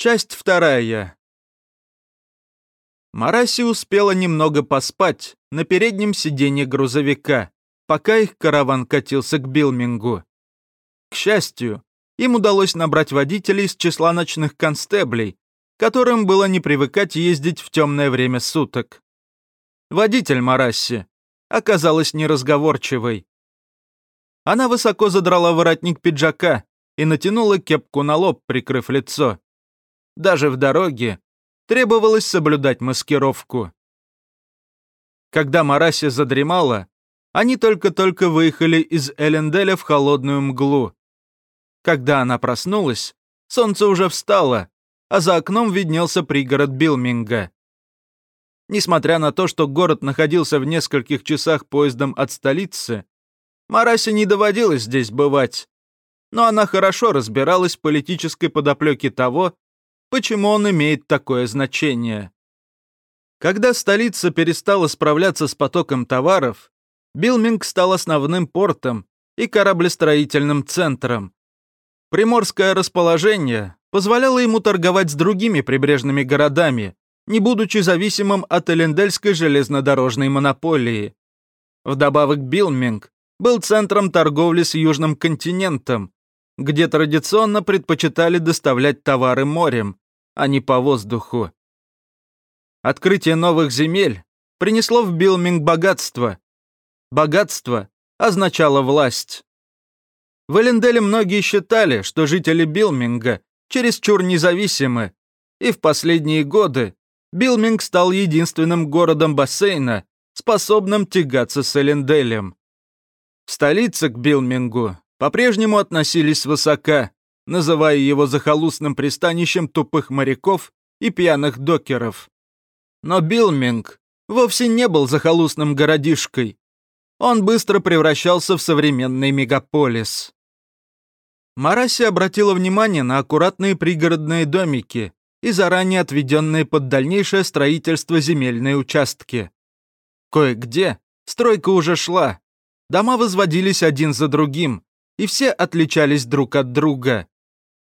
Часть вторая. Мараси успела немного поспать на переднем сиденье грузовика, пока их караван катился к Билмингу. К счастью, им удалось набрать водителей из числа ночных констеблей, которым было не привыкать ездить в темное время суток. Водитель Марасси оказалась неразговорчивой. Она высоко задрала воротник пиджака и натянула кепку на лоб, прикрыв лицо. Даже в дороге требовалось соблюдать маскировку. Когда Мараси задремала, они только-только выехали из Эленделя в холодную мглу. Когда она проснулась, солнце уже встало, а за окном виднелся пригород Билминга. Несмотря на то, что город находился в нескольких часах поездом от столицы, Марасе не доводилось здесь бывать. Но она хорошо разбиралась в политической подоплеке того, почему он имеет такое значение. Когда столица перестала справляться с потоком товаров, Билминг стал основным портом и кораблестроительным центром. Приморское расположение позволяло ему торговать с другими прибрежными городами, не будучи зависимым от Элендельской железнодорожной монополии. Вдобавок Билминг был центром торговли с Южным континентом, где традиционно предпочитали доставлять товары морем, а не по воздуху. Открытие новых земель принесло в Билминг богатство. Богатство означало власть. В Эленделе многие считали, что жители Билминга чересчур независимы, и в последние годы Билминг стал единственным городом бассейна, способным тягаться с Эленделем. В столице к Билмингу по-прежнему относились высока, называя его захолустным пристанищем тупых моряков и пьяных докеров. Но Билминг вовсе не был захолустным городишкой. Он быстро превращался в современный мегаполис. Мараси обратила внимание на аккуратные пригородные домики и заранее отведенные под дальнейшее строительство земельные участки. Кое-где стройка уже шла. Дома возводились один за другим, и все отличались друг от друга.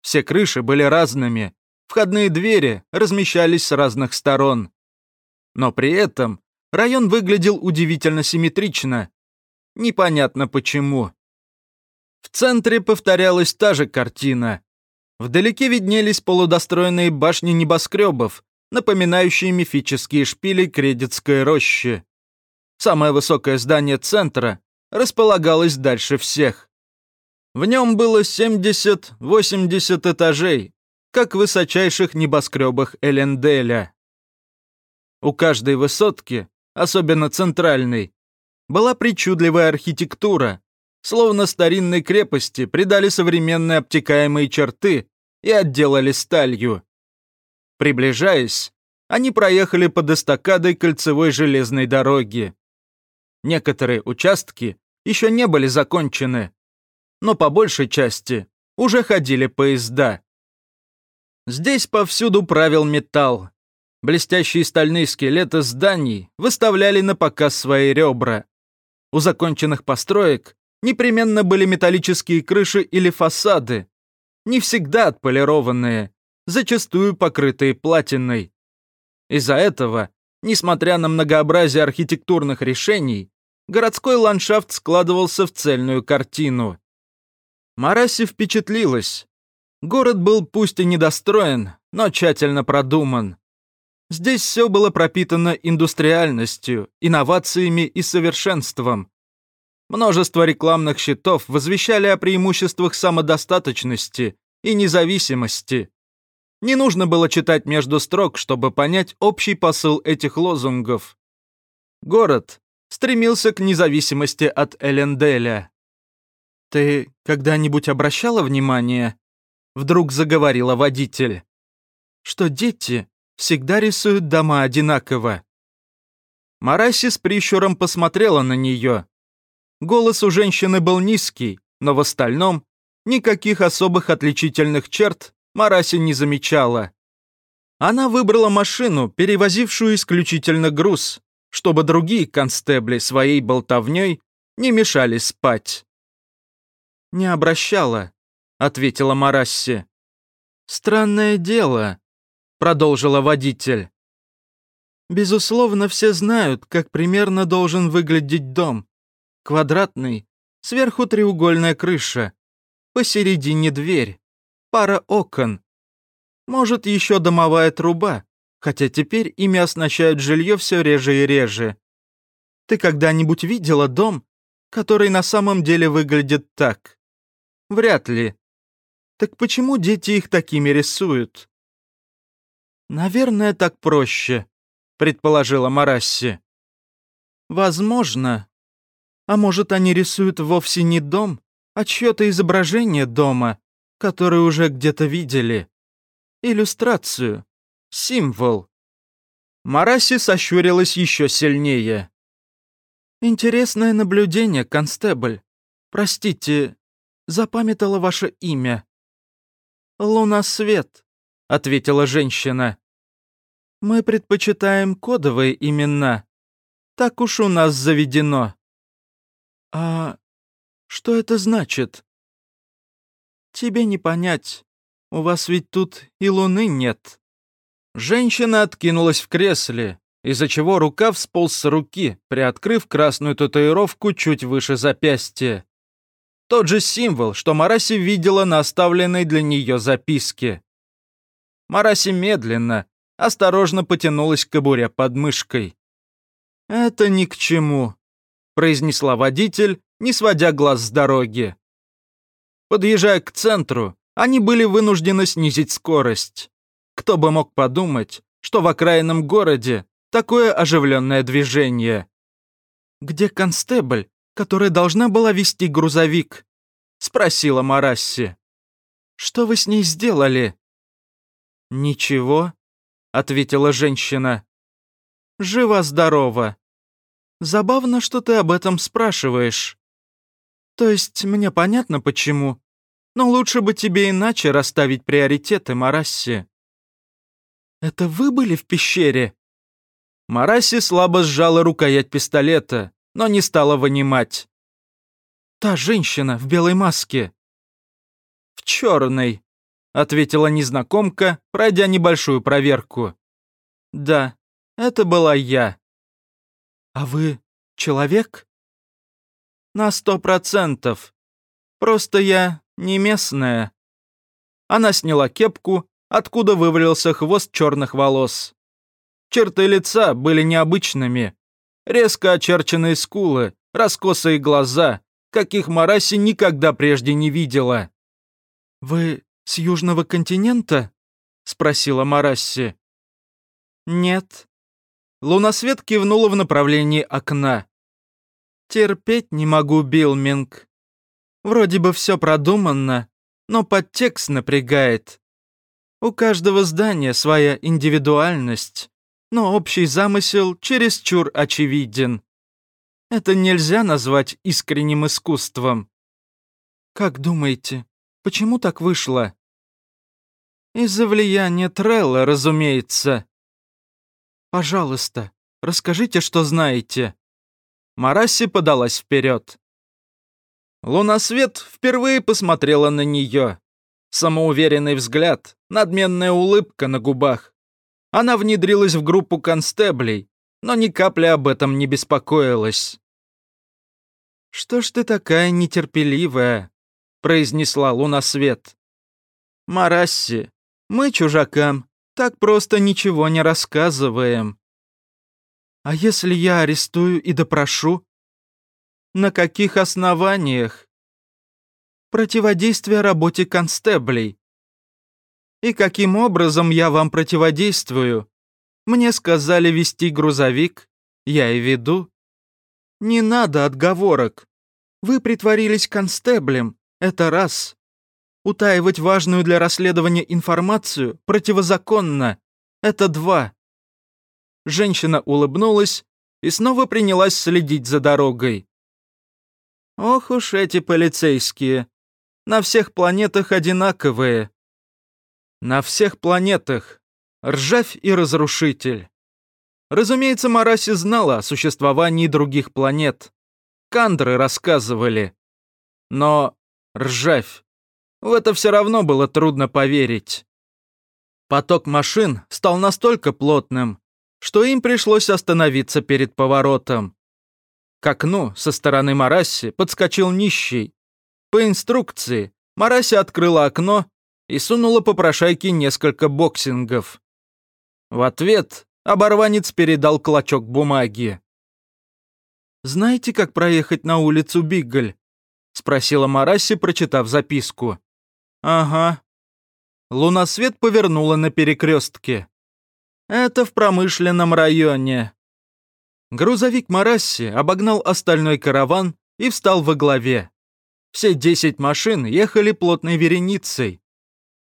Все крыши были разными, входные двери размещались с разных сторон. Но при этом район выглядел удивительно симметрично. Непонятно почему. В центре повторялась та же картина. Вдалеке виднелись полудостроенные башни небоскребов, напоминающие мифические шпили Кредитской рощи. Самое высокое здание центра располагалось дальше всех. В нем было 70-80 этажей, как в высочайших небоскребах Эленделя. У каждой высотки, особенно центральной, была причудливая архитектура, словно старинной крепости придали современные обтекаемые черты и отделали сталью. Приближаясь, они проехали под эстакадой кольцевой железной дороги. Некоторые участки еще не были закончены, но по большей части уже ходили поезда. Здесь повсюду правил металл. Блестящие стальные скелеты зданий выставляли на показ свои ребра. У законченных построек непременно были металлические крыши или фасады, не всегда отполированные, зачастую покрытые платиной. Из-за этого, несмотря на многообразие архитектурных решений, городской ландшафт складывался в цельную картину. Мараси впечатлилась. Город был пусть и недостроен, но тщательно продуман. Здесь все было пропитано индустриальностью, инновациями и совершенством. Множество рекламных щитов возвещали о преимуществах самодостаточности и независимости. Не нужно было читать между строк, чтобы понять общий посыл этих лозунгов. Город стремился к независимости от Эленделя. «Ты когда-нибудь обращала внимание?» Вдруг заговорила водитель. «Что дети всегда рисуют дома одинаково». Мараси с прищуром посмотрела на нее. Голос у женщины был низкий, но в остальном никаких особых отличительных черт Мараси не замечала. Она выбрала машину, перевозившую исключительно груз, чтобы другие констебли своей болтовней не мешали спать. «Не обращала», — ответила Марасси. «Странное дело», — продолжила водитель. «Безусловно, все знают, как примерно должен выглядеть дом. Квадратный, сверху треугольная крыша, посередине дверь, пара окон. Может, еще домовая труба, хотя теперь ими оснащают жилье все реже и реже. Ты когда-нибудь видела дом, который на самом деле выглядит так? Вряд ли. Так почему дети их такими рисуют? Наверное, так проще, предположила Марасси. Возможно. А может, они рисуют вовсе не дом, а чье-то изображение дома, которое уже где-то видели. Иллюстрацию. Символ. Мараси сощурилась еще сильнее. «Интересное наблюдение, констебль. Простите, запамятала ваше имя». «Луна Свет», — ответила женщина. «Мы предпочитаем кодовые имена. Так уж у нас заведено». «А что это значит?» «Тебе не понять. У вас ведь тут и луны нет». Женщина откинулась в кресле, из-за чего рука всполз с руки, приоткрыв красную татуировку чуть выше запястья. Тот же символ, что Мараси видела на оставленной для нее записке. Мараси медленно, осторожно потянулась к кобуре под мышкой. «Это ни к чему», — произнесла водитель, не сводя глаз с дороги. Подъезжая к центру, они были вынуждены снизить скорость. Кто бы мог подумать, что в окраинном городе такое оживленное движение. «Где констебль, которая должна была вести грузовик?» — спросила Марасси. «Что вы с ней сделали?» «Ничего», — ответила женщина. «Жива-здорова. Забавно, что ты об этом спрашиваешь. То есть мне понятно, почему, но лучше бы тебе иначе расставить приоритеты, Марасси». «Это вы были в пещере?» Мараси слабо сжала рукоять пистолета, но не стала вынимать. «Та женщина в белой маске». «В черной», — ответила незнакомка, пройдя небольшую проверку. «Да, это была я». «А вы человек?» «На сто процентов. Просто я не местная». Она сняла кепку, откуда вывалился хвост черных волос. Черты лица были необычными. Резко очерченные скулы, раскосые глаза, каких Мараси никогда прежде не видела. «Вы с южного континента?» — спросила Марасси. «Нет». Лунасвет кивнула в направлении окна. «Терпеть не могу, Билминг. Вроде бы все продуманно, но подтекст напрягает. У каждого здания своя индивидуальность но общий замысел чересчур очевиден. Это нельзя назвать искренним искусством. Как думаете, почему так вышло? Из-за влияния Трелла, разумеется. Пожалуйста, расскажите, что знаете. Мараси подалась вперед. Лунасвет впервые посмотрела на нее. Самоуверенный взгляд, надменная улыбка на губах. Она внедрилась в группу констеблей, но ни капли об этом не беспокоилась. «Что ж ты такая нетерпеливая?» — произнесла Лунасвет. «Марасси, мы чужакам так просто ничего не рассказываем». «А если я арестую и допрошу?» «На каких основаниях?» «Противодействие работе констеблей. И каким образом я вам противодействую? Мне сказали вести грузовик, я и веду. Не надо отговорок. Вы притворились констеблем, это раз. Утаивать важную для расследования информацию противозаконно, это два. Женщина улыбнулась и снова принялась следить за дорогой. Ох уж эти полицейские. На всех планетах одинаковые. На всех планетах. Ржавь и разрушитель. Разумеется, Мараси знала о существовании других планет. Кандры рассказывали. Но ржавь. В это все равно было трудно поверить. Поток машин стал настолько плотным, что им пришлось остановиться перед поворотом. К окну со стороны Марасси подскочил нищий. По инструкции Марасси открыла окно и сунула попрошайке несколько боксингов. В ответ оборванец передал клочок бумаги. «Знаете, как проехать на улицу Бигголь?» — спросила Марасси, прочитав записку. «Ага». Лунасвет повернула на перекрестке. «Это в промышленном районе». Грузовик Марасси обогнал остальной караван и встал во главе. Все десять машин ехали плотной вереницей.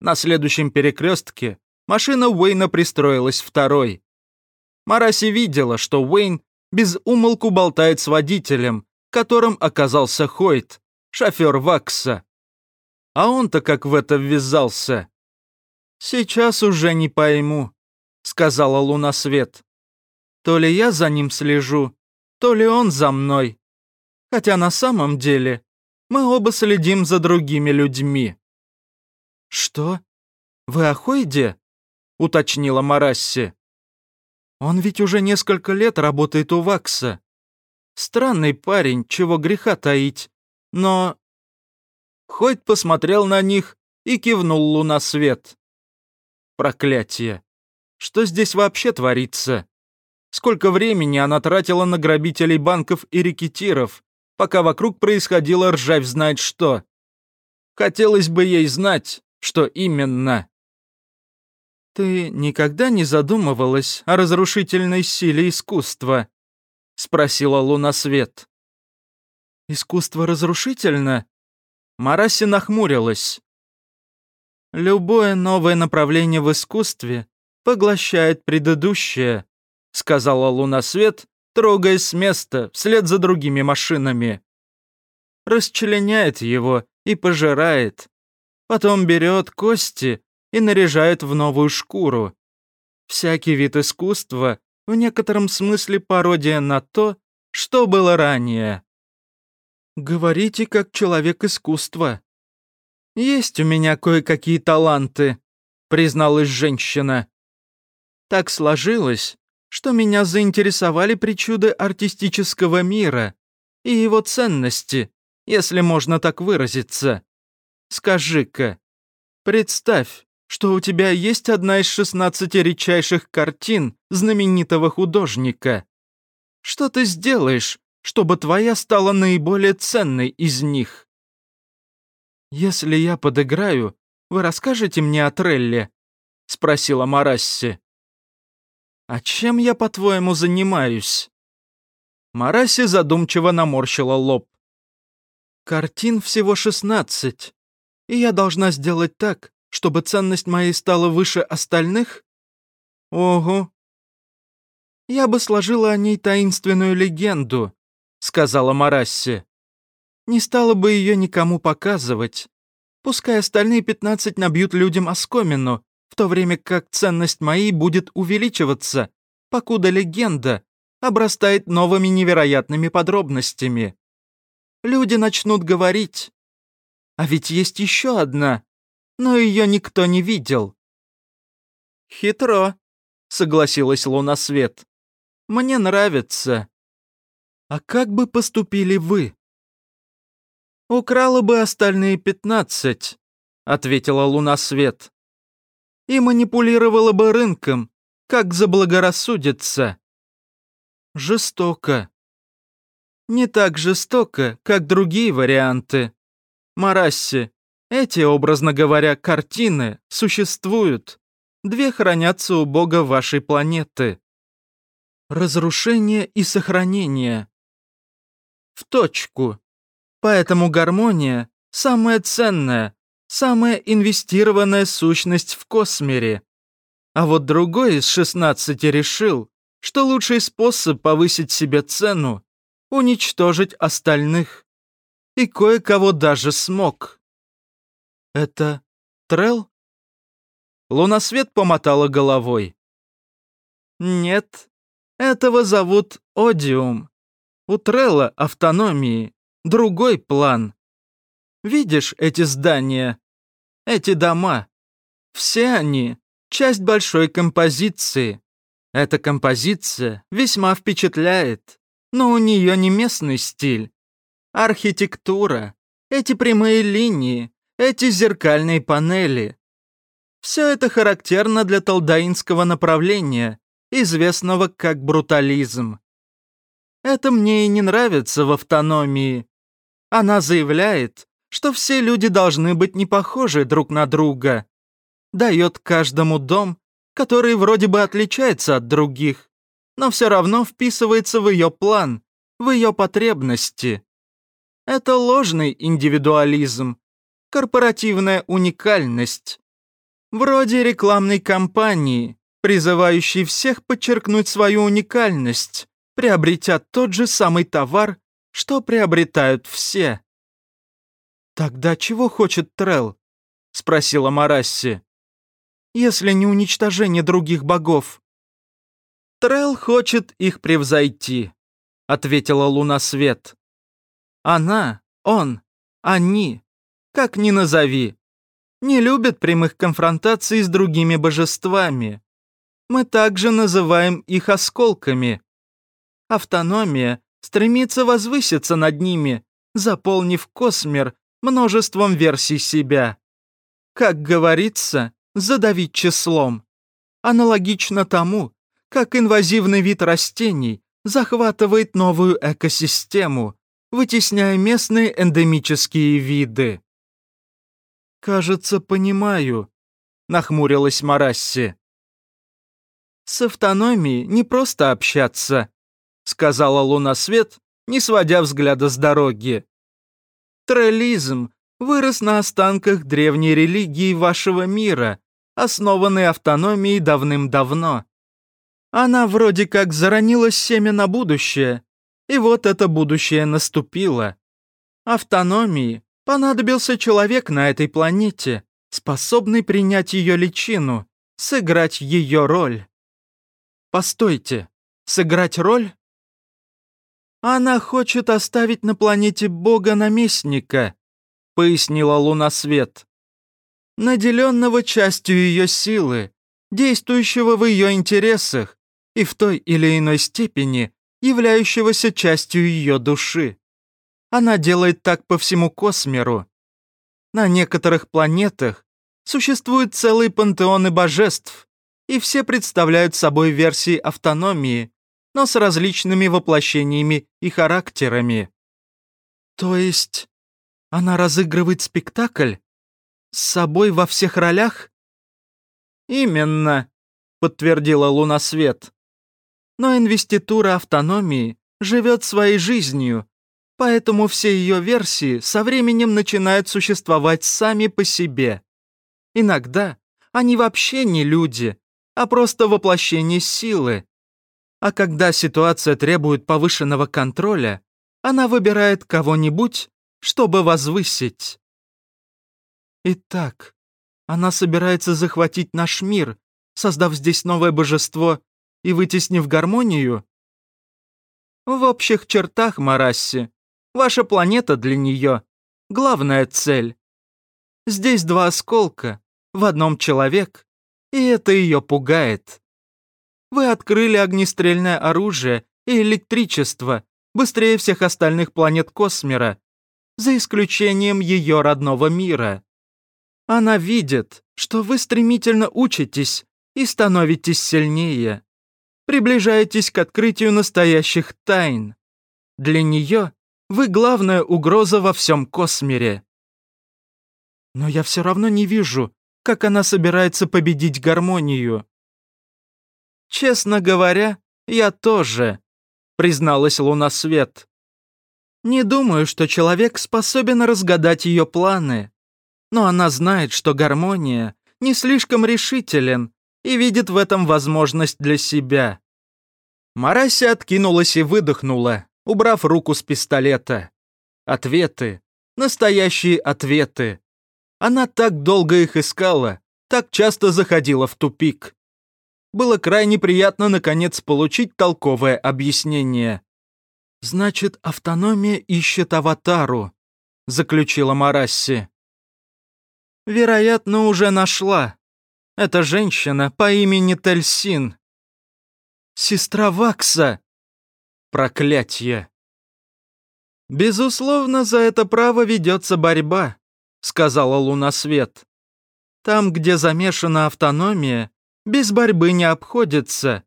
На следующем перекрестке машина Уэйна пристроилась второй. Мараси видела, что Уэйн без умолку болтает с водителем, которым оказался Хойт, шофер Вакса. А он-то как в это ввязался? «Сейчас уже не пойму», — сказала Лунасвет. «То ли я за ним слежу, то ли он за мной. Хотя на самом деле мы оба следим за другими людьми». «Что? Вы о Хойде?» — уточнила Марасси. «Он ведь уже несколько лет работает у Вакса. Странный парень, чего греха таить. Но Хоть посмотрел на них и кивнул лунасвет. Проклятие. Что здесь вообще творится? Сколько времени она тратила на грабителей банков и рекетиров, пока вокруг происходило ржавь знает что. Хотелось бы ей знать, что именно. «Ты никогда не задумывалась о разрушительной силе искусства?» — спросила Лунасвет. «Искусство разрушительно?» Мараси нахмурилась. «Любое новое направление в искусстве поглощает предыдущее», сказала Лунасвет, трогаясь с места вслед за другими машинами. Расчленяет его и пожирает. Потом берет кости и наряжает в новую шкуру. Всякий вид искусства в некотором смысле пародия на то, что было ранее. «Говорите, как человек искусства». «Есть у меня кое-какие таланты», — призналась женщина. «Так сложилось, что меня заинтересовали причуды артистического мира и его ценности, если можно так выразиться. Скажи-ка, представь, что у тебя есть одна из шестнадцати редчайших картин знаменитого художника. Что ты сделаешь, чтобы твоя стала наиболее ценной из них. «Если я подыграю, вы расскажете мне о Трелле?» — спросила Марасси. «А чем я, по-твоему, занимаюсь?» Марасси задумчиво наморщила лоб. «Картин всего шестнадцать, и я должна сделать так, чтобы ценность моей стала выше остальных?» «Ого!» «Я бы сложила о ней таинственную легенду, сказала Марасси. «Не стала бы ее никому показывать. Пускай остальные пятнадцать набьют людям оскомину, в то время как ценность моей будет увеличиваться, покуда легенда обрастает новыми невероятными подробностями. Люди начнут говорить. А ведь есть еще одна, но ее никто не видел». «Хитро», — согласилась Лунасвет. «Мне нравится». А как бы поступили вы? Украла бы остальные пятнадцать, ответила Луна Свет. И манипулировала бы рынком, как заблагорассудится. Жестоко. Не так жестоко, как другие варианты. Марасси, эти, образно говоря, картины существуют. Две хранятся у бога вашей планеты. Разрушение и сохранение. В точку. Поэтому гармония – самая ценная, самая инвестированная сущность в космере. А вот другой из 16 решил, что лучший способ повысить себе цену – уничтожить остальных. И кое-кого даже смог. Это Трел? Лунасвет помотала головой. Нет, этого зовут Одиум. У Трелла автономии, другой план. Видишь эти здания? Эти дома? Все они — часть большой композиции. Эта композиция весьма впечатляет, но у нее не местный стиль. Архитектура, эти прямые линии, эти зеркальные панели. Все это характерно для толдаинского направления, известного как брутализм. Это мне и не нравится в автономии. Она заявляет, что все люди должны быть не похожи друг на друга. Дает каждому дом, который вроде бы отличается от других, но все равно вписывается в ее план, в ее потребности. Это ложный индивидуализм, корпоративная уникальность. Вроде рекламной кампании, призывающей всех подчеркнуть свою уникальность, приобретя тот же самый товар, что приобретают все. «Тогда чего хочет Трелл?» — спросила Марасси. «Если не уничтожение других богов». «Трелл хочет их превзойти», — ответила Луна Свет. «Она, он, они, как ни назови, не любят прямых конфронтаций с другими божествами. Мы также называем их осколками. Автономия стремится возвыситься над ними, заполнив космер множеством версий себя. Как говорится, задавить числом. Аналогично тому, как инвазивный вид растений захватывает новую экосистему, вытесняя местные эндемические виды. «Кажется, понимаю», — нахмурилась Марасси. «С автономией не просто общаться», — сказала Лунасвет, не сводя взгляда с дороги. «Троллизм вырос на останках древней религии вашего мира, основанной автономией давным-давно. Она вроде как заронила семя на будущее, и вот это будущее наступило. Автономии понадобился человек на этой планете, способный принять ее личину, сыграть ее роль. Постойте, сыграть роль? Она хочет оставить на планете бога-наместника, пояснила Лунасвет. Наделенного частью ее силы, действующего в ее интересах и в той или иной степени являющегося частью ее души. Она делает так по всему космеру. На некоторых планетах существуют целые пантеоны божеств, и все представляют собой версии автономии, но с различными воплощениями и характерами. То есть она разыгрывает спектакль? С собой во всех ролях? Именно, подтвердила Лунасвет. Но инвеститура автономии живет своей жизнью, поэтому все ее версии со временем начинают существовать сами по себе. Иногда они вообще не люди, а просто воплощение силы, а когда ситуация требует повышенного контроля, она выбирает кого-нибудь, чтобы возвысить. Итак, она собирается захватить наш мир, создав здесь новое божество и вытеснив гармонию? В общих чертах, Марасси, ваша планета для нее — главная цель. Здесь два осколка, в одном человек, и это ее пугает. Вы открыли огнестрельное оружие и электричество быстрее всех остальных планет Космера, за исключением ее родного мира. Она видит, что вы стремительно учитесь и становитесь сильнее. Приближаетесь к открытию настоящих тайн. Для нее вы главная угроза во всем Космере. Но я все равно не вижу, как она собирается победить гармонию. «Честно говоря, я тоже», — призналась Луна Свет. «Не думаю, что человек способен разгадать ее планы. Но она знает, что гармония не слишком решителен и видит в этом возможность для себя». Марася откинулась и выдохнула, убрав руку с пистолета. Ответы. Настоящие ответы. Она так долго их искала, так часто заходила в тупик было крайне приятно наконец получить толковое объяснение. «Значит, автономия ищет аватару», — заключила Марасси. «Вероятно, уже нашла. Это женщина по имени Тельсин. Сестра Вакса. Проклятье. Безусловно, за это право ведется борьба, сказала Лунасвет. Там, где замешана автономия, без борьбы не обходится.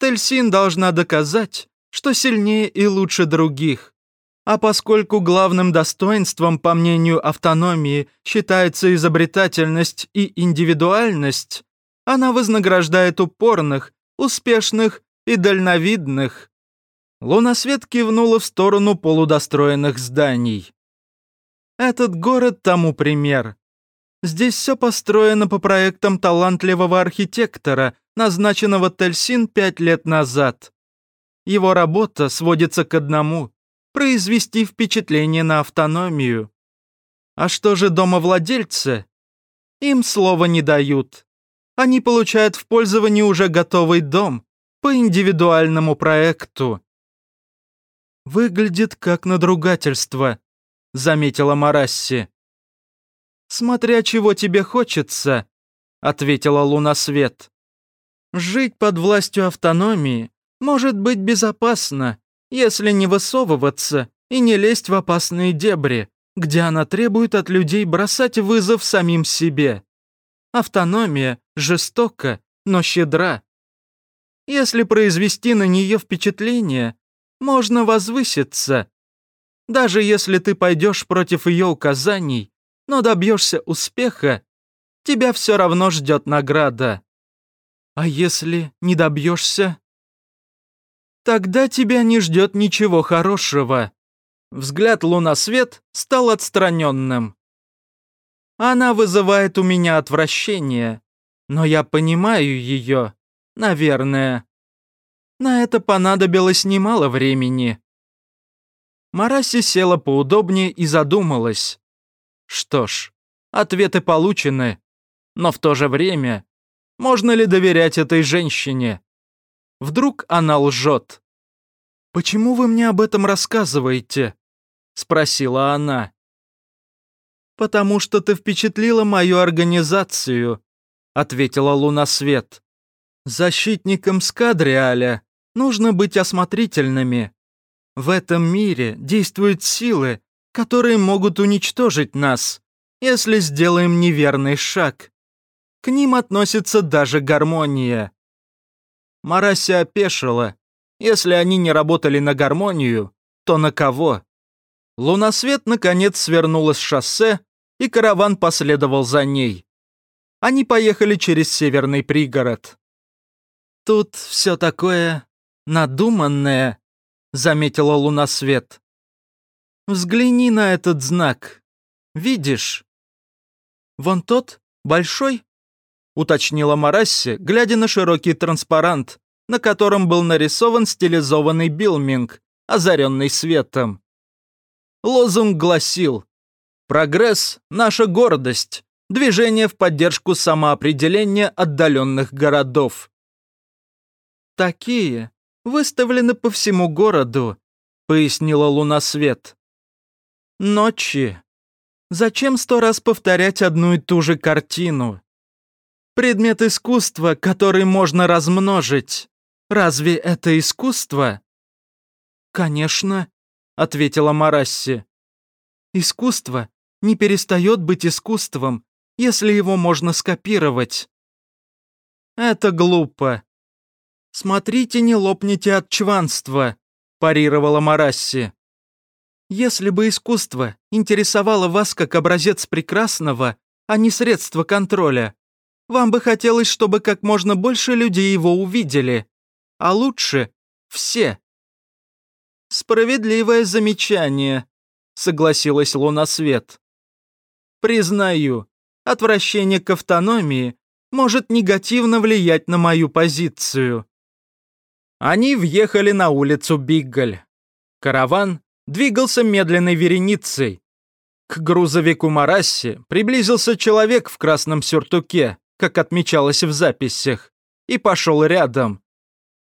Тельсин должна доказать, что сильнее и лучше других. А поскольку главным достоинством, по мнению автономии, считается изобретательность и индивидуальность, она вознаграждает упорных, успешных и дальновидных. Лунасвет кивнула в сторону полудостроенных зданий. Этот город тому пример. Здесь все построено по проектам талантливого архитектора, назначенного Тельсин пять лет назад. Его работа сводится к одному – произвести впечатление на автономию. А что же домовладельцы? Им слова не дают. Они получают в пользование уже готовый дом по индивидуальному проекту. «Выглядит как надругательство», — заметила Марасси. «Смотря чего тебе хочется», — ответила Лунасвет. «Жить под властью автономии может быть безопасно, если не высовываться и не лезть в опасные дебри, где она требует от людей бросать вызов самим себе. Автономия жестока, но щедра. Если произвести на нее впечатление, можно возвыситься. Даже если ты пойдешь против ее указаний, но добьешься успеха, тебя все равно ждет награда. А если не добьешься? Тогда тебя не ждет ничего хорошего. Взгляд Лунасвет стал отстраненным. Она вызывает у меня отвращение, но я понимаю ее, наверное. На это понадобилось немало времени. Мараси села поудобнее и задумалась. Что ж, ответы получены. Но в то же время, можно ли доверять этой женщине? Вдруг она лжет. «Почему вы мне об этом рассказываете?» — спросила она. «Потому что ты впечатлила мою организацию», — ответила Лунасвет. «Защитникам Скадриаля нужно быть осмотрительными. В этом мире действуют силы, которые могут уничтожить нас, если сделаем неверный шаг. К ним относится даже гармония. Марася опешила. Если они не работали на гармонию, то на кого? Лунасвет наконец свернула с шоссе, и караван последовал за ней. Они поехали через северный пригород. «Тут все такое надуманное», — заметила Лунасвет. Взгляни на этот знак. Видишь? Вон тот, большой? Уточнила Марасси, глядя на широкий транспарант, на котором был нарисован стилизованный билминг, озаренный светом. Лозунг гласил «Прогресс – наша гордость, движение в поддержку самоопределения отдаленных городов». «Такие выставлены по всему городу», – пояснила Лунасвет. Ночи. Зачем сто раз повторять одну и ту же картину? Предмет искусства, который можно размножить. Разве это искусство? Конечно, ответила Марасси. Искусство не перестает быть искусством, если его можно скопировать. Это глупо. Смотрите, не лопните от чванства, парировала Марасси. Если бы искусство интересовало вас как образец прекрасного, а не средство контроля, вам бы хотелось, чтобы как можно больше людей его увидели. А лучше — все. Справедливое замечание, согласилась Лунасвет. Признаю, отвращение к автономии может негативно влиять на мою позицию. Они въехали на улицу Биггаль. Караван двигался медленной вереницей. К грузовику Марасси приблизился человек в красном сюртуке, как отмечалось в записях, и пошел рядом.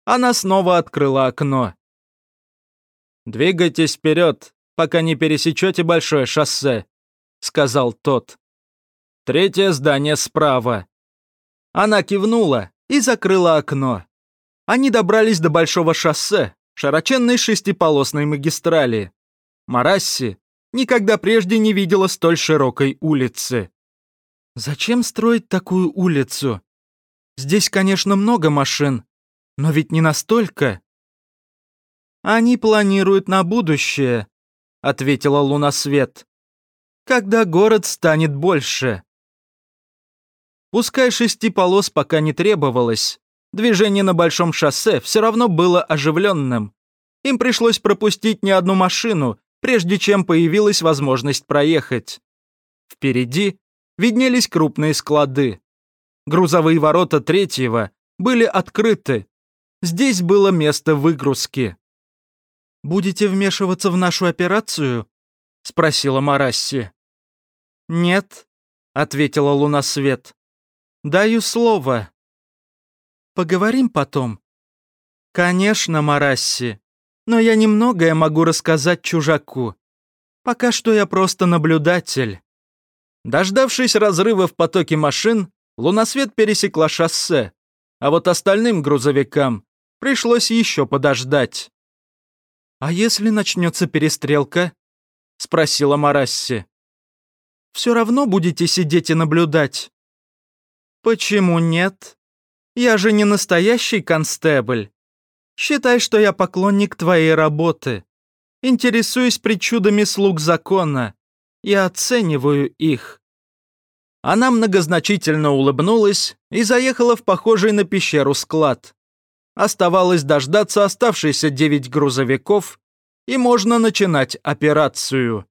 Она снова открыла окно. «Двигайтесь вперед, пока не пересечете большое шоссе», — сказал тот. «Третье здание справа». Она кивнула и закрыла окно. Они добрались до большого шоссе, широченной шестиполосной магистрали. Марасси никогда прежде не видела столь широкой улицы. Зачем строить такую улицу? Здесь, конечно, много машин, но ведь не настолько. Они планируют на будущее, ответила Лунасвет. Когда город станет больше. Пускай шести полос пока не требовалось, движение на большом шоссе все равно было оживленным. Им пришлось пропустить не одну машину, прежде чем появилась возможность проехать. Впереди виднелись крупные склады. Грузовые ворота третьего были открыты. Здесь было место выгрузки. «Будете вмешиваться в нашу операцию?» — спросила Марасси. «Нет», — ответила Лунасвет. «Даю слово». «Поговорим потом?» «Конечно, Марасси но я немногое могу рассказать чужаку. Пока что я просто наблюдатель». Дождавшись разрыва в потоке машин, Лунасвет пересекла шоссе, а вот остальным грузовикам пришлось еще подождать. «А если начнется перестрелка?» — спросила Марасси. «Все равно будете сидеть и наблюдать?» «Почему нет? Я же не настоящий констебль. Считай, что я поклонник твоей работы. Интересуюсь причудами слуг закона. Я оцениваю их». Она многозначительно улыбнулась и заехала в похожий на пещеру склад. Оставалось дождаться оставшиеся девять грузовиков, и можно начинать операцию.